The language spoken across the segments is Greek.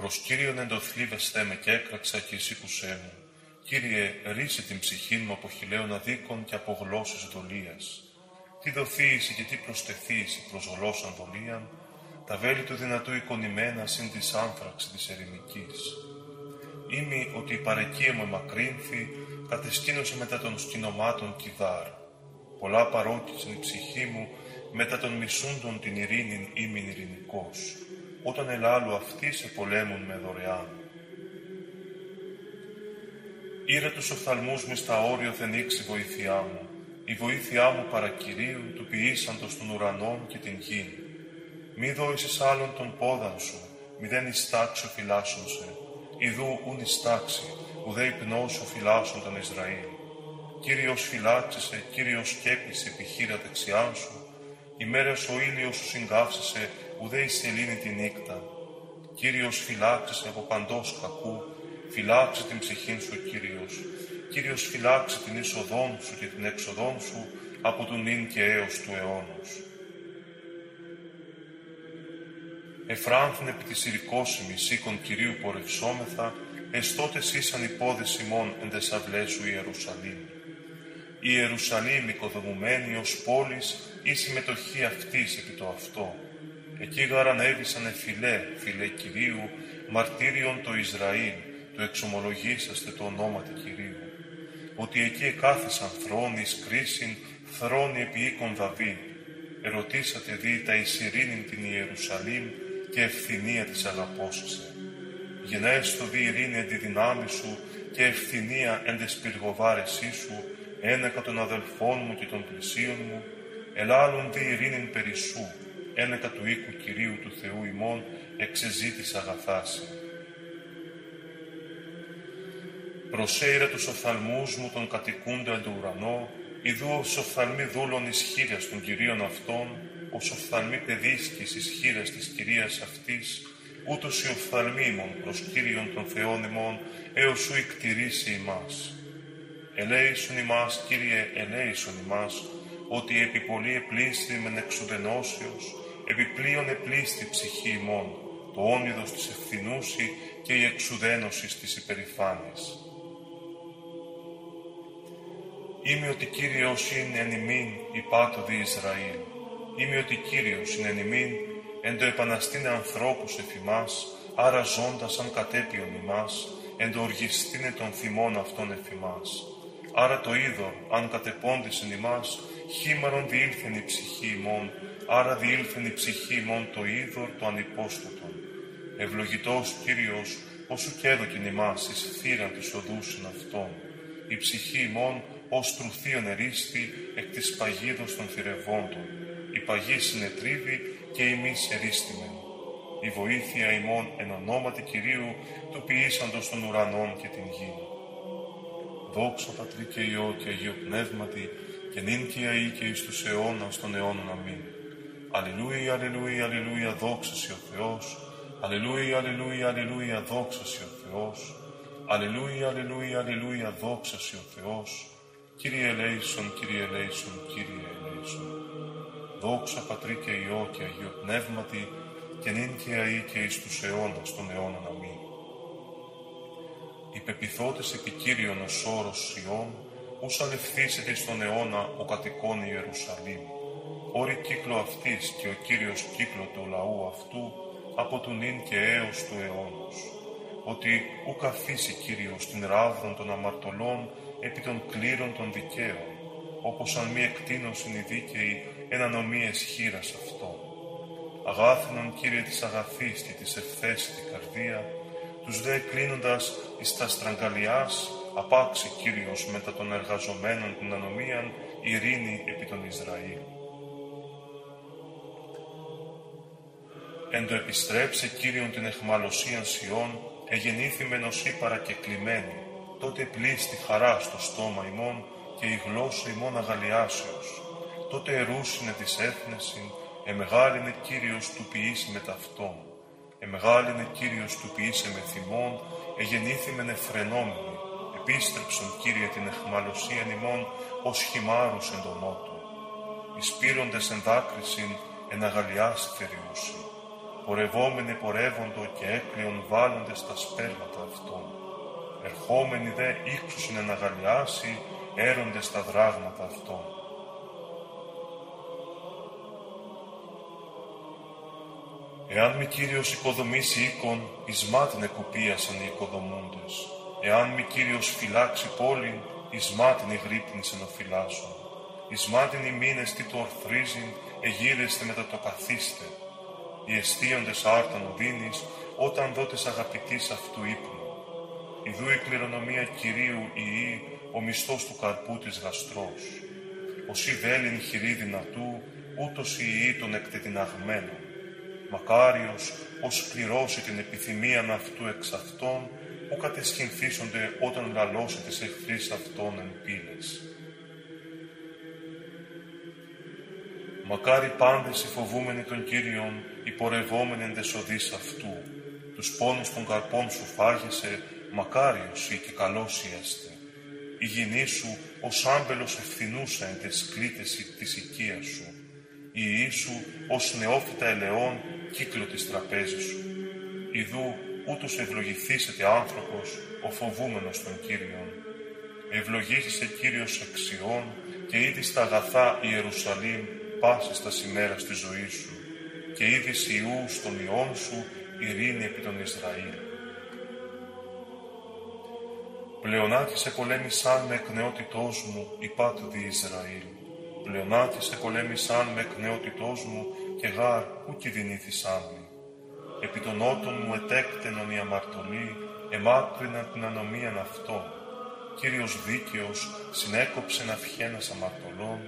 Προς Κύριον εντοθλίβεσθέ με και έκραξα και εσύ κουσέ μου. Κύριε, ρίσε την ψυχή μου από χιλέων αδίκων και από γλώσσες δολίας. Τι δοθείς και τι προστεθείς προς γλώσσαν δολίαν, τα βέλη του δυνατού εικονημένα συν της άνθραξης της ερημικής. Είμαι ότι η παρεκία μου μακρύνθη, κατεσκήνωσε μετά των σκηνομάτων κιδάρ. Πολλά παρόκησαν η ψυχή μου, μετά των μισούντων την ειρήνην ήμην ειρηνικός, όταν ελάλου αυτοί σε πολέμουν με δωρεάν. Ήρε τους οφθαλμούς μου στα όριο θενήξει βοήθειά μου, η βοήθειά μου παρακυρίου του ποιήσαντος των ουρανών και την γη. Μη δόησες άλλον τον πόδαν σου, μη δεν ιστάξω φυλάσσον σε, ιδού ούν ιστάξει, ουδέ υπνώσου φυλάσσον τον Ισραήλ. Κύριος φυλάξεσαι, Κύριος σκέπησε επιχείρα δεξιάν σου, ημέρας ο ήλιος σου συγκάψεσαι, ουδέ η σελήνη τη νύχτα. Κύριος φυλάξεσαι από παντός κακού, φυλάξε την ψυχήν σου Κύριος. Κύριος φυλάξε την είσοδόν σου και την έξοδόν σου από τον νυν και έως του αιώνος. Εφράνθην επί της ηρικόσιμης σήκων Κυρίου πορευσόμεθα, εστότες ήσαν υπόδες ημών εν τες αυλές σου Ιερουσαλήμ. Η Ιερουσαλήμ οικοδομουμένη ως πόλης η συμμετοχή αυτής επί το αυτό. Εκεί γαρανέβησαν εφιλέ, φιλέ Κυρίου, μαρτύριον το Ισραήλ, το εξομολογήσαστε το ονόματι Κυρίου. Ότι εκεί εκάθισαν θρόνης κρίσιν, θρόνοι επί οίκων Δαβίδ. Ερωτήσατε δι τα εις την Ιερουσαλήμ και ευθυνία της αγαπώσισε. Γενέστο δι ειρήνη εν τη δυνάμει σου και ευθυνία εν τες πυργοβάρεσή σου, ένεκα των αδελφών μου και των πλησίων μου, ελάλουν δι ειρήνην περισσού, ένεκα του οίκου Κυρίου του Θεού ημών, εξεζήτης αγαθάση. Προσέιρε τους οφθαλμούς μου των κατοικούντα εν το ουρανό, ιδού ως οφθαλμοί δούλων ισχύρια των Κυρίων αυτών, ως οφθαλμοί παιδίσκης ισχύρας της Κυρίας αυτής, ούτως οι οφθαλμοί ημών προς Κύριον των Θεών ημών, έως σου εκτηρήσει ημάς. Ελέησον ημάς, Κύριε, ελέησον ημάς, ότι επί πολύ επλήστη μεν εξουδενώσεως, επιπλέον επλήστη ψυχή ημών, το όνειδος της ευθυνούση και η εξουδένωσης της υπερηφάνης. Είμαι ότι Κύριος είναι εν ημίν υπάτωδη Ισραήλ. Είμαι ότι Κύριος είναι εν ημίν εν το επαναστήνε ανθρώπους εφημάς, άρα ζώντας αν κατέπιον ημάς, εν το οργιστήνε των θυμών αυτών εφημάς. Άρα το είδωρ, αν κατεπώντησεν ημάς, χήμαρον διήλθεν η ψυχή ημών, άρα διήλθεν η ψυχή ημών το είδωρ το ανυπόστατον. Ευλογητός Κύριος, όσου και έδωκεν ημάς εις θύραν της οδούσιν αυτών. Η ψυχή ημών ως τρουθίον ερίστη εκ της παγίδος των θηρευόντων. Η παγή συνετρίβει και ημείς ερίστημεν. Η βοήθεια ημών εν ονόματι Κυρίου του ποιήσαντος των ουρανών και την γη. Δόξα Πατρί και Υιό και Αγίο Πνεύματι και νυν και αεί και εις τους αιώνας των αιώνων αμήν. Αλληλούια, αλληλούια, αλληλούια, δόξα ο Θεός. Αλληλούια, αλληλούια, αλληλούια, δόξα ο Θεός. Αλληλούια, αλληλούια, αλληλούια, δόξα ο Θεός. Κύριε ελέησον, Κύριε ελέησον, Κύριε ελέησον. Δόξα Πατρί και Υιό και Αγίο Πνεύματι, και νυν και αεί και εις τους αιώνας των αιώνων αμήν. Οι πεπιθώτες επί Κύριον ως όρος Ιών, ούς αλευθύσεται στον αιώνα ο κατοικών Ιερουσαλήμ. Όρη κύκλο αυτής και ο Κύριος κύκλο του λαού αυτού, από του νυν και έως του αιώνος. Ότι ου καθίσει Κύριος την ράβδον των αμαρτωλών επί των κλήρων των δικαίων, όπως αν μη εκτείνωσιν οι δίκαιοι εν ανομίες χείρας αυτό. Αγάθινον Κύριε της αγαθής και της ευθέστη καρδία, τους δε κλείνοντας εις τα στραγγαλιάς, απάξει Κύριος μετά των εργαζομένων την ανομίαν, ειρήνη επί των Ισραήλ. Εν το επιστρέψε Κύριον την εχμαλωσίαν Σιών, εγεννήθη με νοσή παρακεκλημένη, τότε πλήστη χαρά στο στόμα ημών και η γλώσσα ημών αγαλιάσεως. Τότε ερούσινε της έθνεσιν, εμεγάλινε Κύριος του ποιήσει με ταυτόν. Εμεγάλινε Κύριος του ποιήσε με θυμών, εγεννήθη με νεφρενόμενη. Επίστρεψον Κύριε την εχμαλωσία ημών, ως χυμάρους εν τον νότο. Εισπύροντες εν δάκρυσιν, εν αγαλιάς θεριούσι. πορευόμενοι πορεύοντο και έκριον βάλλονται στα σπέρματα αυτών. Ερχόμενοι δε ύξουσιν να αγαλιάσει, έρονται στα δράγματα αυτών. Εάν μη Κύριος οικοδομήσει οίκον, εις μάτιν εκοπίασαν οι οικοδομούντες. Εάν μη Κύριος φυλάξει πόλην, εις μάτιν εγρύπνησεν ο φυλάσσον. Εις μάτιν οι μήνες τι το ορθρίζειν, εγείρεστε μετά το καθίστε. Οι εστίοντες άρταν οδύνης, όταν δότες αγαπητής αυτού ύπνου. Ιδού η κληρονομία Κυρίου ή ο μισθός του καρπού της γαστρός. Ως η βέλην χειρή δυνατού, ούτως η ή των εκτετιναγμένων μακάριος ως πληρώσει την επιθυμίαν αυτού εξ αυτών, που κατεσχυνθήσονται όταν λαλώσει τις εχθρείς αυτών εν πύλες. Μακάρι πάντες οι φοβούμενοι των Κύριων, οι πορευόμενοι εν αυτού, τους πόνους των καρπών σου φάγεσαι, μακάριος ή και καλός είαστε. Η γυνή σου ως άμπελος ευθυνούσα εν τες κλήτες της οικίας σου, η Ιησού ως νεόφυτα ελαιών κύκλο της τραπέζης σου. Ιδού ούτως ευλογηθήσετε άνθρωπος, ο φοβούμενος των Κύριων. Ευλογήθησε Κύριος αξιών και είδη στα αγαθά Ιερουσαλήμ πάσης τα σημέρα στη ζωή σου και είδη Ιούς στον Υιόν σου ειρήνη επί τον Ισραήλ. Πλεονάτισε πολέμησαν με εκνεότητός μου η πάτουδη Ισραήλ. Πλεονάτισε πολέμησαν με εκνεότητός μου και γάρ ου κινδυνήθησάν μη. Επί των ότων μου ετέκτενον η αμαρτωλή, εμάκρυναν την ανομίαν αυτών. Κύριος δίκαιος συνέκοψεν αυχένας αμαρτωλών,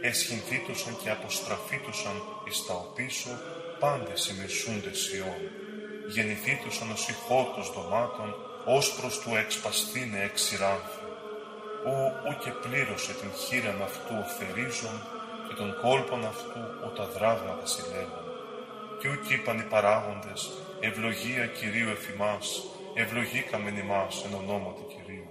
εσχυνθήτωσαν και αποστραφήτωσαν εις τα οπίσω, πάντες οι μισούντες ιών. Γεννηθήτωσαν ως ηχότος δωμάτων, ως προς του εξπαστήνε εξηράνθου. Ου, ου και πλήρωσε την χείραν αυτού οθερίζων, και των κόλπων αυτού ο τα δράγματα συλλέγουν. Κι ούκ είπαν οι παράγοντες, ευλογία Κυρίου εφημάς, ευλογήκαμεν ημάς εν ονόματι Κυρίου.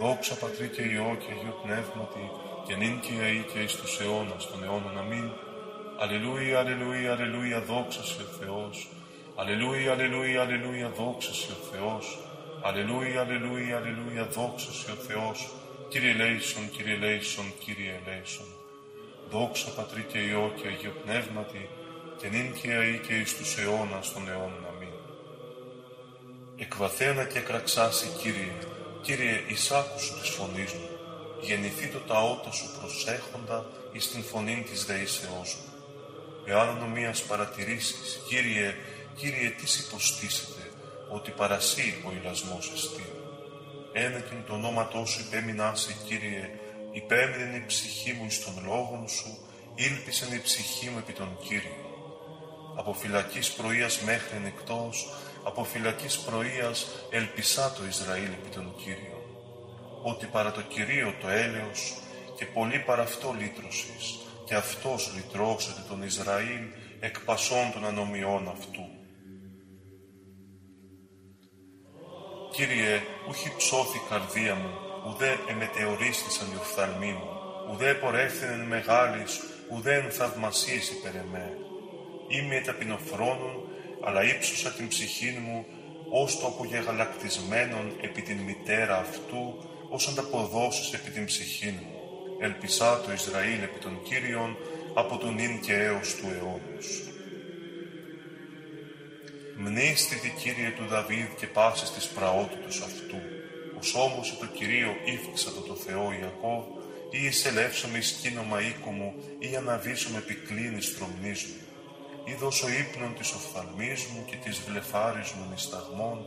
Δόξα Πατρί και Υιό και Αγίου Πνεύματι, και νυν και αεί και εις τους αιώνας των αιώνων αμήν. Αλληλούια, αλληλούια, αλληλούια, δόξα σε ο Θεός. Αλληλούια, αλληλούια, αλληλούια, δόξα σε ο Θεός. Αλληλούια, αλληλούια, αλληλούια, δόξα σε ο Θεός. Κύριε Ελέησον, Κύριε Ελέησον, Κύριε Ελέησον. Δόξα Πατρί και Υιό και Αγίο Πνεύματι, και νυν και αεί και εις τους αιώνας των αιώνων. Αμήν. Εκβαθένα και κραξάσει, Κύριε, Κύριε, εις άκουσου της φωνής μου, γεννηθεί το ταότα σου προσέχοντα εις την φωνήν της δεήσεώς μου. Εάν ανομίας παρατηρήσεις, Κύριε, Κύριε, τι υποστήσετε, ότι παρασύ ο ηλασμός εστί και το ονόματός σου υπέμεινά σε, Κύριε, υπέμεινε η ψυχή μου εις των λόγων σου, ήλπισεν η ψυχή μου επί τον Κύριο. Από φυλακής πρωίας μέχρι νεκτός, από φυλακής πρωίας ελπισά το Ισραήλ επί τον Κύριο. Ότι παρά το Κυρίο το έλεος και πολύ παρά αυτό λύτρωσης, και αυτός λυτρώσεται τον Ισραήλ εκ πασών των ανομιών αυτού. Κύριε, ούχι ψώθη καρδία μου, ουδέ εμετεωρίστησαν οι οφθαλμοί μου, ουδέ πορεύθυνεν μεγάλης, ουδέ εν θαυμασίες υπέρ εμέ. Είμαι ταπεινοφρόνων, αλλά ύψωσα την ψυχή μου, ως το απογεγαλακτισμένον επί την μητέρα αυτού, ως ανταποδόσεις επί την ψυχή μου. Ελπισά το Ισραήλ επί των Κύριων, από τον ίν και έως του αιώνους. Μνήστητη Κύριε του Δαβίδ και πάσης της πραότητος αυτού, ως όμως το Κυρίο ύφηξα το το Θεό Ιακώβ, ή εισελεύσομαι εις κίνομα οίκου μου, ή αναβήσω με πυκλίνη στρομνής μου. Ή δώσω ύπνον της οφθαλμής μου και της βλεφάρης μου νησταγμών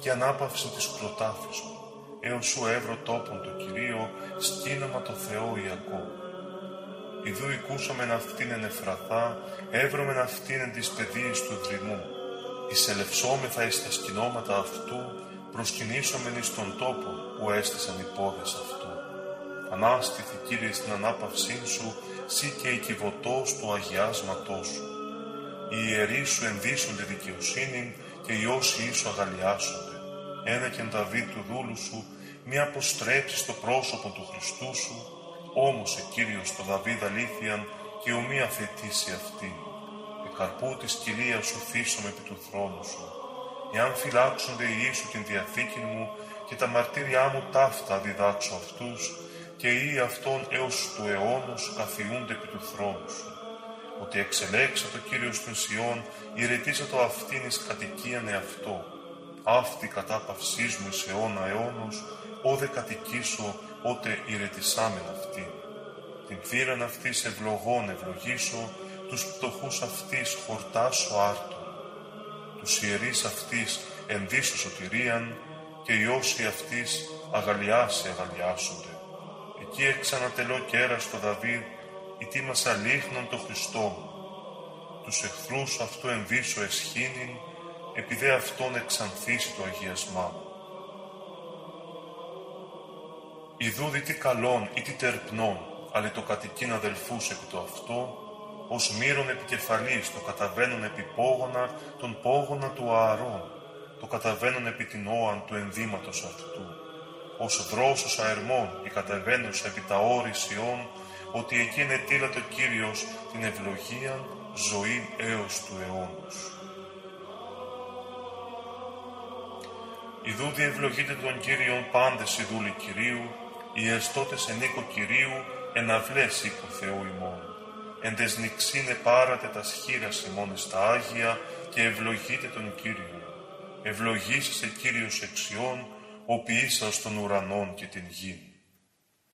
και ανάπαυση της προτάφης μου, έως σου έβρω τόπον το Κυρίο, σκήνομα το Θεό Ιακώβ. Ιδού οικούσαμεν αυτήν εν εφραθά, έβρωμεν αυτήν εν της παιδείας του δρυμού, εισελευσόμεθα εις τα σκηνώματα αυτού, προσκυνήσομεν εις τον τόπο που έστησαν οι πόδες αυτού. Ανάστηθη, Κύριε, στην ανάπαυσή σου, σύ και η κυβωτός του αγιάσματός σου. Οι ιερείς σου ενδύσονται δικαιοσύνη και οι όσοι σου αγαλιάσονται. Ένα και Δαβίδ του δούλου σου, μη αποστρέψεις στο πρόσωπο του Χριστού σου, όμως ο Κύριος το Δαβίδ αλήθειαν και ομοία θετήσει αυτή καρπού της κοιλίας σου φύσομαι επί του θρόνου σου. Εάν φυλάξονται οι σου την διαθήκη μου και τα μαρτύριά μου ταύτα διδάξω αυτούς και οι αυτών έως του αιώνος καθιούνται επί του θρόνου σου. Ότι εξελέξα το Κύριο στην Σιών, ηρετήσα το αυτήν εις κατοικίαν εαυτό. Αυτή κατάπαυσής μου εις αιώνα αιώνος, όδε κατοικήσω, ότε ηρετησάμεν αυτήν. Την θύραν αυτής ευλογών ευλογήσω, τους πτωχούς αυτής χορτάσω άρτο. Τους ιερείς αυτής ενδύσω σωτηρίαν και οι όσοι αυτής αγαλιάσει αγαλιάσονται. Εκεί εξανατελώ κέρα στο Δαβίδ, ητήμασα λίχνον το Χριστό Τους εχθρούς αυτού ενδύσω εσχήνην, επειδή αυτόν εξανθίσει το αγιασμά μου. Ιδού τι καλόν ή τι τερπνών, αλλά το κατοικίν αδελφούς επί το αυτό, ως μύρον επικεφαλής το καταβαίνουν επί πόγωνα, τον πόγωνα του ααρών, το καταβαίνουν επί την όαν του ενδύματος αυτού, ως δρόσος αερμών η κατεβαίνουσα επί τα όρη Σιών, ότι εκεί είναι το Κύριος την ευλογία ζωή έως του αιώνους. Ιδού διευλογείτε τον Κύριον πάντες οι δούλοι Κυρίου, οι εστώτες ενίκο Κυρίου, εναυλές οίκο Θεού ημών. Εν τες νηξίνε πάρατε τα σχήρα ημών στα Άγια και ευλογείτε τον Κύριο. Ευλογήσεστε Κύριος εξιών, ο ποιήσας των ουρανών και την γη.